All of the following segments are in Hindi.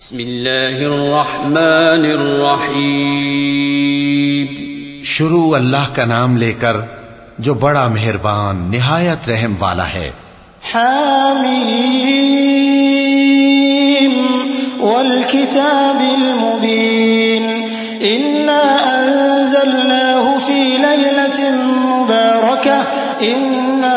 बिस्मिल्लाहिर्रहमानिर्रहीम शुरू अल्लाह का नाम लेकर जो बड़ा मेहरबान निहायत रहम वाला है हामीम वल किताबिल मुबीन इन्ना अंजलनाहु फ़ी लैलतिन मुबारकह इन्ना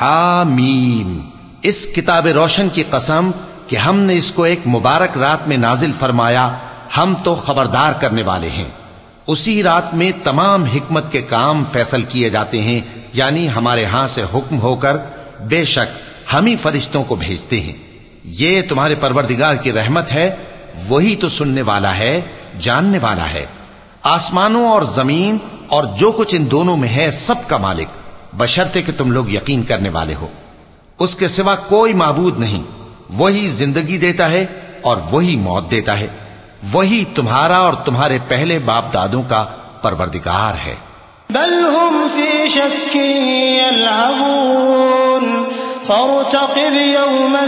हामीम इस किताब रोशन की कसम कि हमने इसको एक मुबारक रात में नाजिल फरमाया हम तो खबरदार करने वाले हैं उसी रात में तमाम हिकमत के काम फैसल किए जाते हैं यानी हमारे यहां से हुक्म होकर बेशक हम ही फरिश्तों को भेजते हैं ये तुम्हारे परवरदिगार की रहमत है वही तो सुनने वाला है जानने वाला है आसमानों और जमीन और जो कुछ इन दोनों में है सबका मालिक बशर्ते कि तुम लोग यकीन करने वाले हो उसके सिवा कोई माबूद नहीं वही जिंदगी देता है और वही मौत देता है वही तुम्हारा और तुम्हारे पहले बाप दादों का परवरदिगार है बल हम फी यलअबून फरतकिब यौम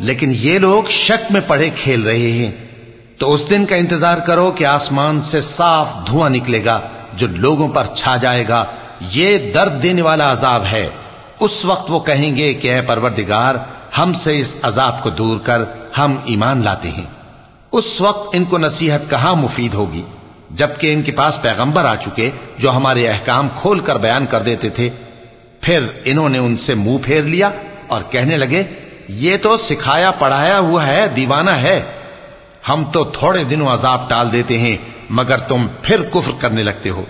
लेकिन ये लोग शक में पड़े खेल रहे हैं तो उस दिन का इंतजार करो कि आसमान से साफ धुआं निकलेगा जो लोगों पर छा जाएगा ये दर्द देने वाला अजाब है उस वक्त वो कहेंगे कि अः परवरदिगार, हमसे इस अजाब को दूर कर, हम ईमान लाते हैं। उस वक्त इनको नसीहत कहाँ मुफीद होगी, जबकि इनके पास पैगंबर आ चुके, जो हमारे अहकाम खोल कर बयान कर देते थे। फिर इन्होंने उनसे मुँह फेर लिया और कहने लगे, ये तो सिखाया पढ़ाया हुआ है, दीवाना है। हम तो थोड़े दिनों अजाब टाल देते हैं, मगर तुम फिर कुफ्र करने लगते हो।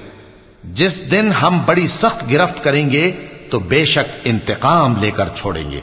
जिस दिन हम बड़ी सख्त गिरफ्त करेंगे तो बेशक इंतकाम लेकर छोड़ेंगे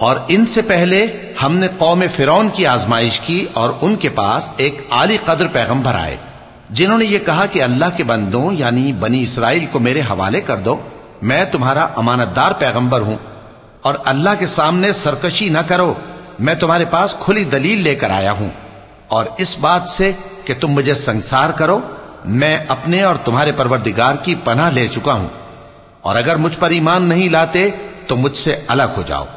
और इनसे पहले हमने कौम फिरौन की आजमाइश की और उनके पास एक आली कद्र पैगंबर आए जिन्होंने ये कहा कि अल्लाह के बंदों यानी बनी इसराइल को मेरे हवाले कर दो मैं तुम्हारा अमानतदार पैगंबर हूं और अल्लाह के सामने सरकशी न करो मैं तुम्हारे पास खुली दलील लेकर आया हूँ। और इस बात से कि तुम मुझे संसार करो, मैं अपने और तुम्हारे परवरदिगार की पनाह ले चुका हूँ। और अगर मुझ पर ईमान नहीं लाते तो मुझसे अलग हो जाओ।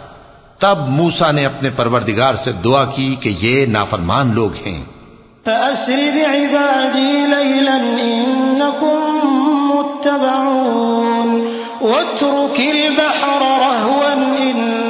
तब मूसा ने अपने परवरदिगार से दुआ की कि ये नाफरमान लोग हैं। मुत्तबऊन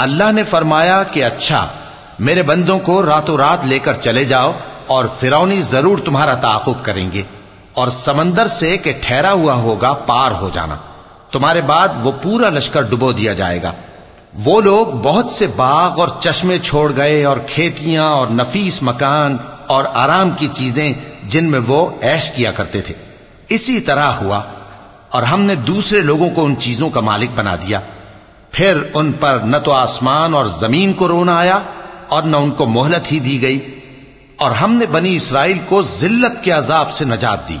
अल्लाह ने फरमाया कि अच्छा मेरे बंदों को रातों रात लेकर चले जाओ और फिरौनी जरूर तुम्हारा ताकुब करेंगे और समंदर से कि ठहरा हुआ होगा पार हो जाना तुम्हारे बाद वो पूरा लश्कर डुबो दिया जाएगा वो लोग बहुत से बाग और चश्मे छोड़ गए और खेतियां और नफीस मकान और आराम की चीजें जिनमें वो ऐश किया करते थे इसी तरह हुआ और हमने दूसरे लोगों को उन चीजों का मालिक बना दिया फिर उन पर न तो आसमान और जमीन को रोना आया और न उनको मोहलत ही दी गई और हमने बनी इसराइल को जिल्लत के अजाब से नजात दी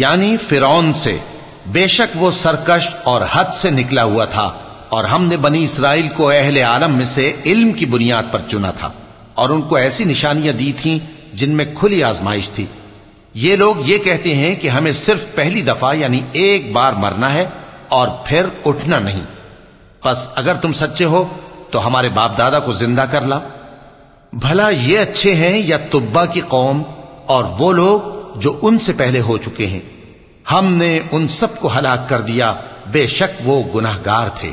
यानी फिरौन से बेशक वो सरकश और हद से निकला हुआ था और हमने बनी इसराइल को अहले आलम में से इल्म की बुनियाद पर चुना था और उनको ऐसी निशानियां दी थीं जिनमें खुली आजमाइश थी ये लोग ये कहते हैं कि हमें सिर्फ पहली दफा यानी एक बार मरना है और फिर उठना नहीं बस अगर तुम सच्चे हो तो हमारे बाप दादा को जिंदा कर ला भला ये अच्छे हैं या तुब्बा की कौम और वो लोग जो उनसे पहले हो चुके हैं हमने उन सबको हलाक कर दिया बेशक वो गुनाहगार थे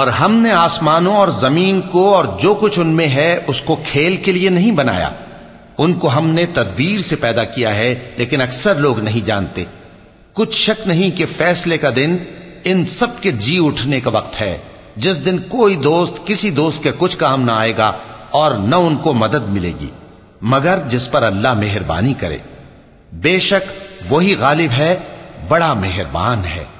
और हमने आसमानों और ज़मीन को और जो कुछ उनमें है, उसको खेल के लिए नहीं बनाया। उनको हमने तदबीर से पैदा किया है, लेकिन अक्सर लोग नहीं जानते। कुछ शक नहीं कि फैसले का दिन इन सब के जी उठने का वक्त है। जिस दिन कोई दोस्त, किसी दोस्त के कुछ काम ना आएगा और न उनको मदद मिलेगी। मगर जिस पर अल्लाह मेहरबानी करे। बेशक वही गालिब है, बड़ा मेहरबान है।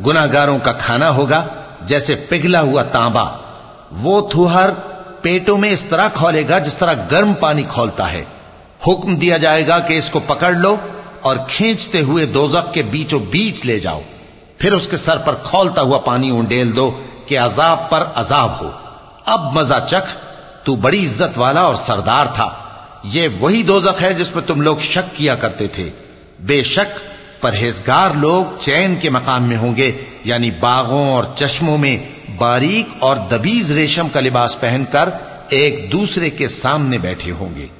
गुनागारों का खाना होगा, जैसे पिघला हुआ तांबा। वो थुहर पेटों में इस तरह खोलेगा जिस तरह गर्म पानी खोलता है। हुक्म दिया जाएगा कि इसको पकड़ लो और खींचते हुए दोजक के बीचों बीच ले जाओ। फिर उसके सर पर खोलता हुआ पानी उंडेल दो कि अजाब पर अजाब हो। अब मज़ा चख, तू बड़ी इज़्ज़त वाला और सरदार था। यह वही दोजक है जिसमें तुम लोग शक किया करते थे। बेशक परहेजगार लोग चैन के मकाम में होंगे, यानी बागों और चश्मों में बारीक और दबीज रेशम का लिबास पहनकर एक दूसरे के सामने बैठे होंगे।